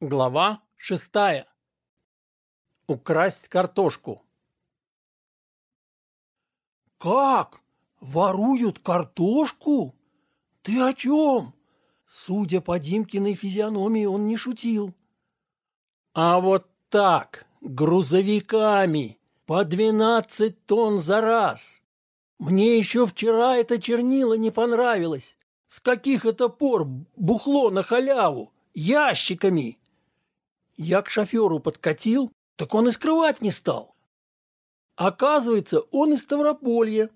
Глава шестая. Украсть картошку. «Как? Воруют картошку? Ты о чем?» Судя по Димкиной физиономии, он не шутил. А вот так, грузовиками, по двенадцать тонн за раз. Мне еще вчера это чернила не понравилось. С каких это пор бухло на халяву? Ящиками. Я к шоферу подкатил, так он и скрывать не стал. Оказывается, он из Ставрополья.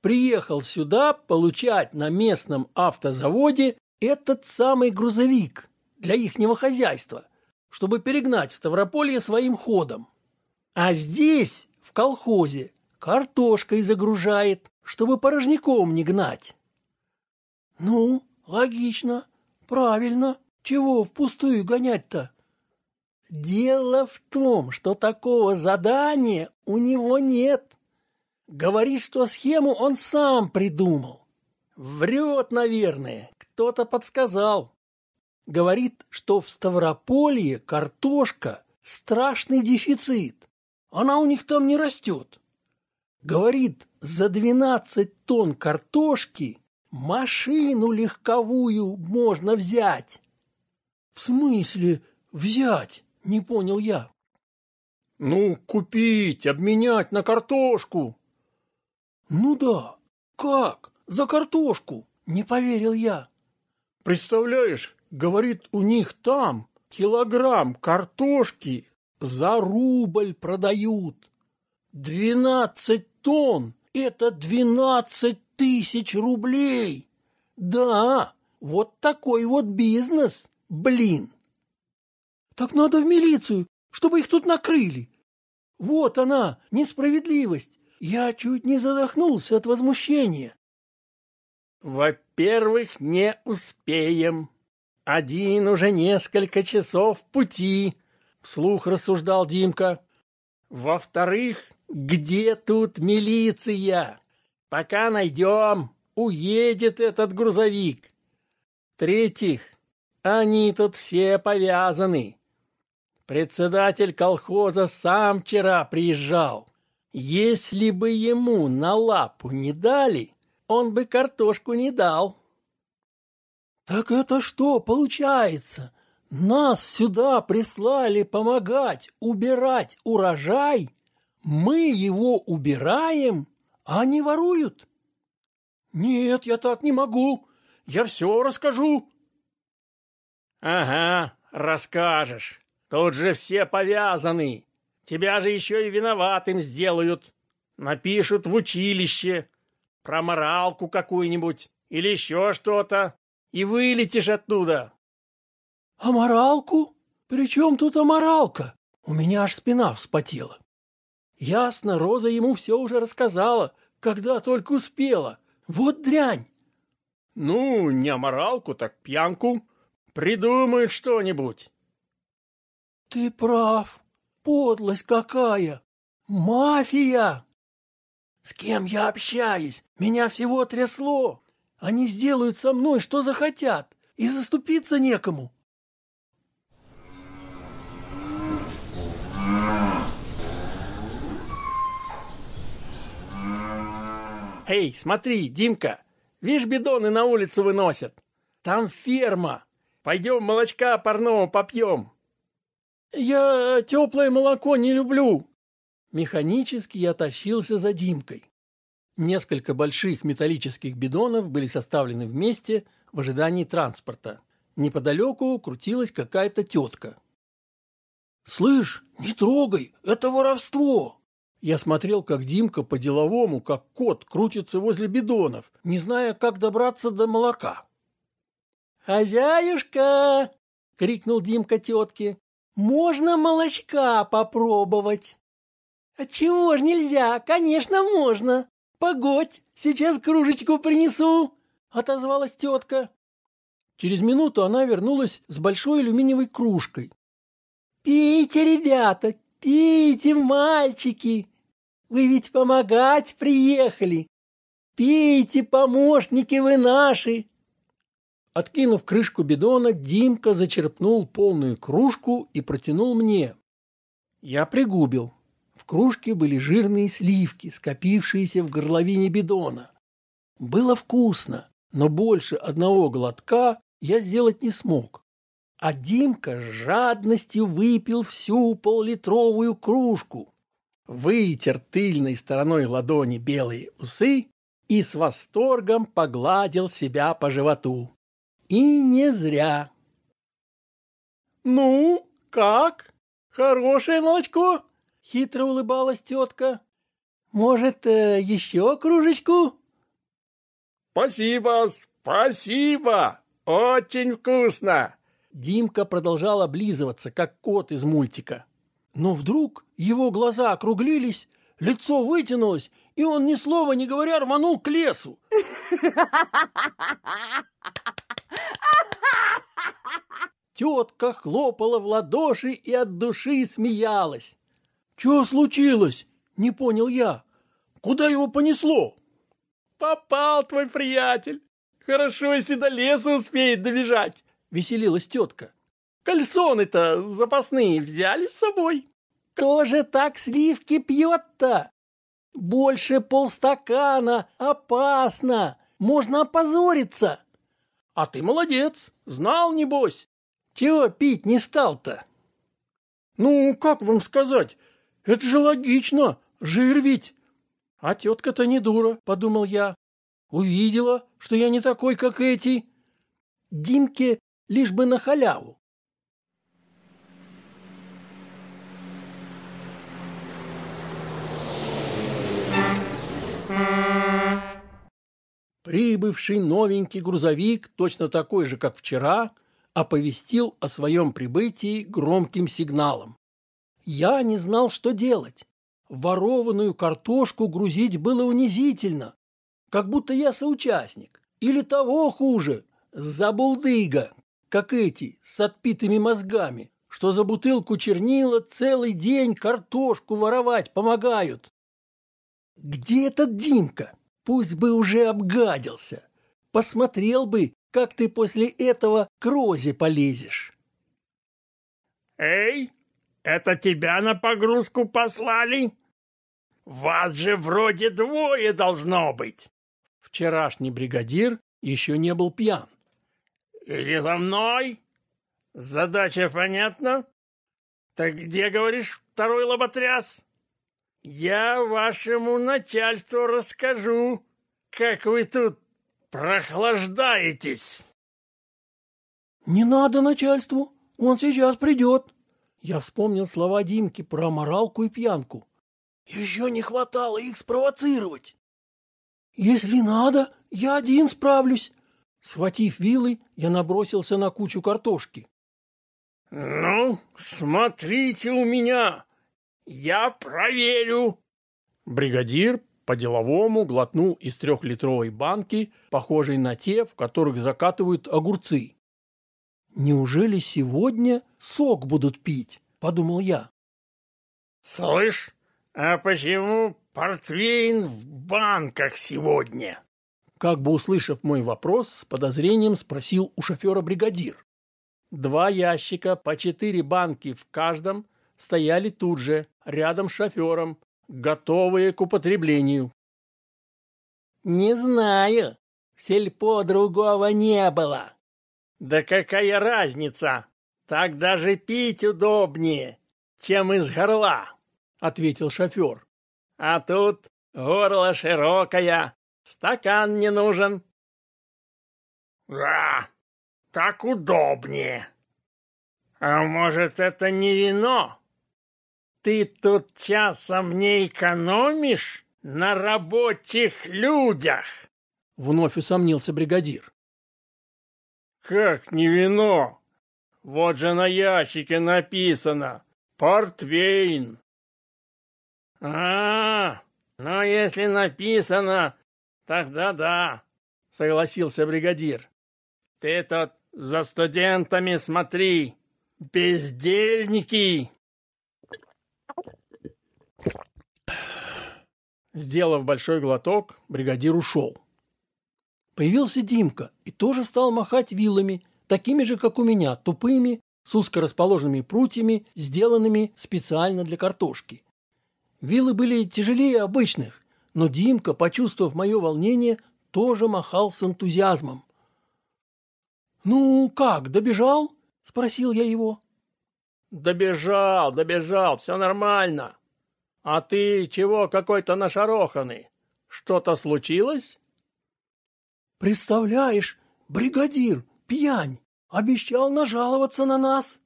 Приехал сюда получать на местном автозаводе этот самый грузовик для ихнего хозяйства, чтобы перегнать Ставрополье своим ходом. А здесь, в колхозе, картошкой загружает, чтобы порожняком не гнать. Ну, логично, правильно. Чего впустую гонять-то? Дело в том, что такого задания у него нет. Говорит, что схему он сам придумал. Врет, наверное, кто-то подсказал. Говорит, что в Ставрополье картошка – страшный дефицит. Она у них там не растет. Говорит, за 12 тонн картошки машину легковую можно взять. В смысле взять? Не понял я. Ну, купить, обменять на картошку. Ну да. Как? За картошку? Не поверил я. Представляешь, говорит, у них там килограмм картошки за рубль продают. Двенадцать тонн – это двенадцать тысяч рублей. Да, вот такой вот бизнес, блин. Так надо в милицию, чтобы их тут накрыли. Вот она, несправедливость. Я чуть не задохнулся от возмущения. Во-первых, не успеем. Один уже несколько часов пути, вслух рассуждал Димка. Во-вторых, где тут милиция? Пока найдем, уедет этот грузовик. В-третьих, они тут все повязаны. Председатель колхоза сам вчера приезжал. Если бы ему на лапу не дали, он бы картошку не дал. Так это что получается? Нас сюда прислали помогать убирать урожай? Мы его убираем, а они воруют? Нет, я так не могу. Я все расскажу. Ага, расскажешь. Тут же все повязаны. Тебя же еще и виноватым сделают. Напишут в училище. Про моралку какую-нибудь. Или еще что-то. И вылетишь оттуда. А моралку? При чем тут аморалка? У меня аж спина вспотела. Ясно, Роза ему все уже рассказала, когда только успела. Вот дрянь. Ну, не аморалку, так пьянку. Придумают что-нибудь. Ты прав. Подлость какая! Мафия! С кем я общаюсь? Меня всего трясло. Они сделают со мной, что захотят, и заступиться некому. Эй, смотри, Димка, видишь, бидоны на улицу выносят. Там ферма. Пойдем молочка парного попьем. «Я теплое молоко не люблю!» Механически я тащился за Димкой. Несколько больших металлических бидонов были составлены вместе в ожидании транспорта. Неподалеку крутилась какая-то тетка. «Слышь, не трогай, это воровство!» Я смотрел, как Димка по-деловому, как кот, крутится возле бидонов, не зная, как добраться до молока. «Хозяюшка!» — крикнул Димка тетке. Можно молочка попробовать. Отчего ж нельзя? Конечно, можно. Погодь, сейчас кружечку принесу, отозвалась тетка. Через минуту она вернулась с большой алюминиевой кружкой. Пейте, ребята, пейте, мальчики. Вы ведь помогать приехали. Пейте, помощники вы наши. Откинув крышку бидона, Димка зачерпнул полную кружку и протянул мне. Я пригубил. В кружке были жирные сливки, скопившиеся в горловине бидона. Было вкусно, но больше одного глотка я сделать не смог. А Димка с жадностью выпил всю поллитровую кружку, вытер тыльной стороной ладони белые усы и с восторгом погладил себя по животу. И не зря. «Ну, как? Хорошее молочко?» — хитро улыбалась тетка. «Может, э, еще кружечку?» «Спасибо, спасибо! Очень вкусно!» Димка продолжал облизываться, как кот из мультика. Но вдруг его глаза округлились, лицо вытянулось, и он ни слова не говоря рванул к лесу. Тетка хлопала в ладоши и от души смеялась. «Чего случилось?» — не понял я. «Куда его понесло?» «Попал твой приятель! Хорошо, если до леса успеет добежать!» — веселилась тетка. «Кальсоны-то запасные взяли с собой?» «Кто же так сливки пьет-то? Больше полстакана, опасно, можно опозориться!» «А ты молодец, знал, небось!» «Чего пить не стал-то?» «Ну, как вам сказать? Это же логично, жир ведь!» А тетка-то не дура, подумал я. Увидела, что я не такой, как эти. Димке лишь бы на халяву. Прибывший новенький грузовик, точно такой же, как вчера, оповестил о своем прибытии громким сигналом. Я не знал, что делать. Ворованную картошку грузить было унизительно, как будто я соучастник. Или того хуже, забулдыга, как эти, с отпитыми мозгами, что за бутылку чернила целый день картошку воровать помогают. Где этот Димка? Пусть бы уже обгадился. Посмотрел бы, как ты после этого к Розе полезешь. «Эй, это тебя на погрузку послали?» Вас же вроде двое должно быть. Вчерашний бригадир еще не был пьян. Иди за мной. Задача понятна? Так где, говоришь, второй лоботряс? Я вашему начальству расскажу, как вы тут прохлаждаетесь. Не надо начальству, он сейчас придет. Я вспомнил слова Димки про моралку и пьянку. Еще не хватало их спровоцировать. Если надо, я один справлюсь. Схватив вилы, я набросился на кучу картошки. Ну, смотрите у меня. Я проверю. Бригадир по-деловому глотнул из трехлитровой банки, похожей на те, в которых закатывают огурцы. «Неужели сегодня сок будут пить?» — подумал я. «Слышь, «А почему портвейн в банках сегодня?» Как бы услышав мой вопрос, с подозрением спросил у шофера бригадир. Два ящика по четыре банки в каждом стояли тут же, рядом с шофером, готовые к употреблению. «Не знаю. В сельпо другого не было». «Да какая разница? Так даже пить удобнее, чем из горла» ответил шофер. А тут горло широкое, стакан не нужен. Да, так удобнее. А может, это не вино? Ты тут часом не экономишь на рабочих людях? Вновь усомнился бригадир. Как не вино? Вот же на ящике написано «Портвейн». А, ну если написано, тогда да, согласился бригадир. Ты тут за студентами смотри, бездельники. Сделав большой глоток, бригадир ушел. Появился Димка и тоже стал махать вилами, такими же, как у меня, тупыми, с узко расположенными прутьями, сделанными специально для картошки. Вилы были тяжелее обычных, но Димка, почувствовав мое волнение, тоже махал с энтузиазмом. «Ну как, добежал?» — спросил я его. «Добежал, добежал, все нормально. А ты чего какой-то нашароханный? Что-то случилось?» «Представляешь, бригадир, пьянь, обещал нажаловаться на нас».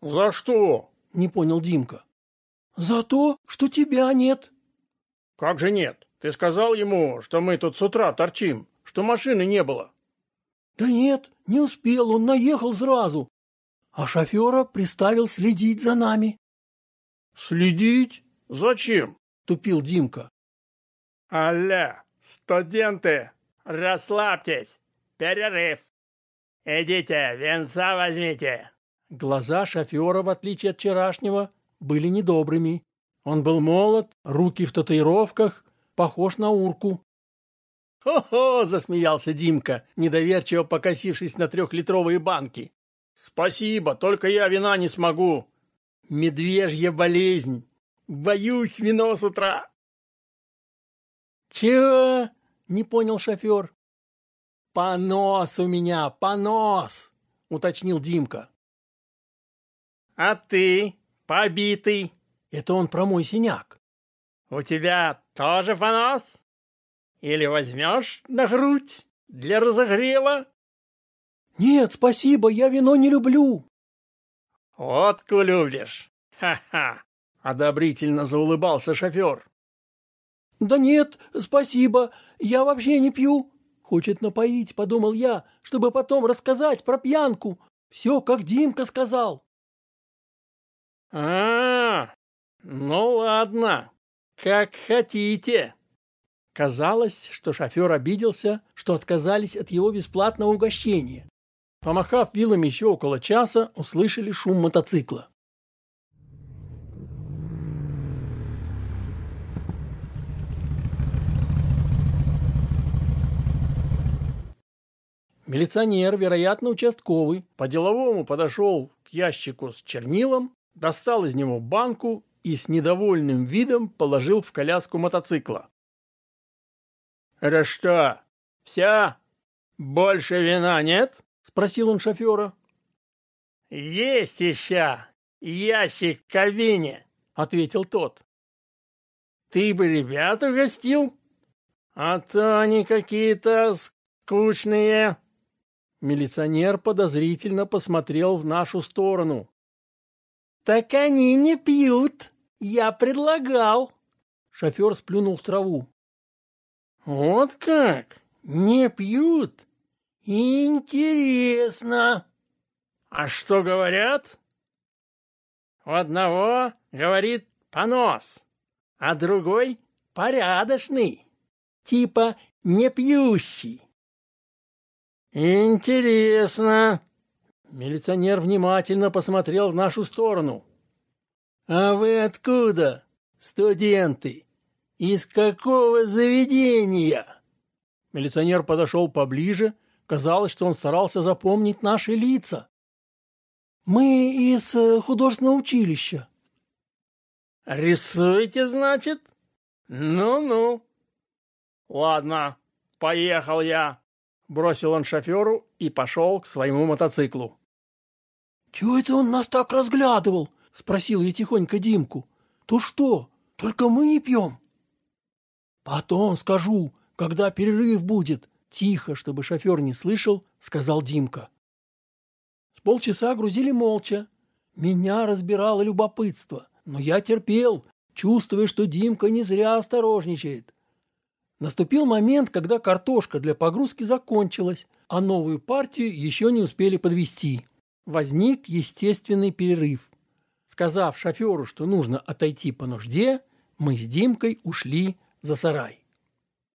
«За что?» — не понял Димка. «За то, что тебя нет». «Как же нет? Ты сказал ему, что мы тут с утра торчим, что машины не было». «Да нет, не успел, он наехал сразу, а шофера приставил следить за нами». «Следить? Зачем?» — тупил Димка. «Аля, студенты, расслабьтесь, перерыв. Идите, венца возьмите». Глаза шофера, в отличие от вчерашнего, были недобрыми. Он был молод, руки в татуировках, похож на урку. «Хо-хо!» — засмеялся Димка, недоверчиво покосившись на трехлитровые банки. «Спасибо, только я вина не смогу. Медвежья болезнь. Боюсь вино с утра». «Чего?» — не понял шофер. «Понос у меня, понос!» — уточнил Димка. «А ты, побитый?» Это он про мой синяк. «У тебя тоже понос?» Или возьмешь на грудь для разогрева? Нет, спасибо, я вино не люблю. Водку любишь? Ха-ха! Одобрительно заулыбался шофер. Да нет, спасибо, я вообще не пью. Хочет напоить, подумал я, чтобы потом рассказать про пьянку. Все, как Димка сказал. А, -а, -а ну ладно, как хотите. Казалось, что шофер обиделся, что отказались от его бесплатного угощения. Помахав вилами еще около часа, услышали шум мотоцикла. Милиционер, вероятно, участковый, по-деловому подошел к ящику с чернилом, достал из него банку и с недовольным видом положил в коляску мотоцикла. «Это что, вся? Больше вина нет?» — спросил он шофера. «Есть еще ящик в кабине», — ответил тот. «Ты бы ребят угостил? А то они какие-то скучные». Милиционер подозрительно посмотрел в нашу сторону. «Так они не пьют. Я предлагал». Шофер сплюнул в траву. Вот как? Не пьют? Интересно. А что говорят? У одного говорит понос, а другой порядочный, типа не пьющий. Интересно. Милиционер внимательно посмотрел в нашу сторону. А вы откуда, студенты? «Из какого заведения?» Милиционер подошел поближе. Казалось, что он старался запомнить наши лица. «Мы из э, художественного училища». «Рисуете, значит? Ну-ну». «Ладно, поехал я», — бросил он шоферу и пошел к своему мотоциклу. «Чего это он нас так разглядывал?» — спросил я тихонько Димку. «То что, только мы не пьем?» «Потом скажу, когда перерыв будет», — тихо, чтобы шофер не слышал, сказал Димка. С полчаса грузили молча. Меня разбирало любопытство, но я терпел, чувствуя, что Димка не зря осторожничает. Наступил момент, когда картошка для погрузки закончилась, а новую партию еще не успели подвести. Возник естественный перерыв. Сказав шоферу, что нужно отойти по нужде, мы с Димкой ушли за сарай.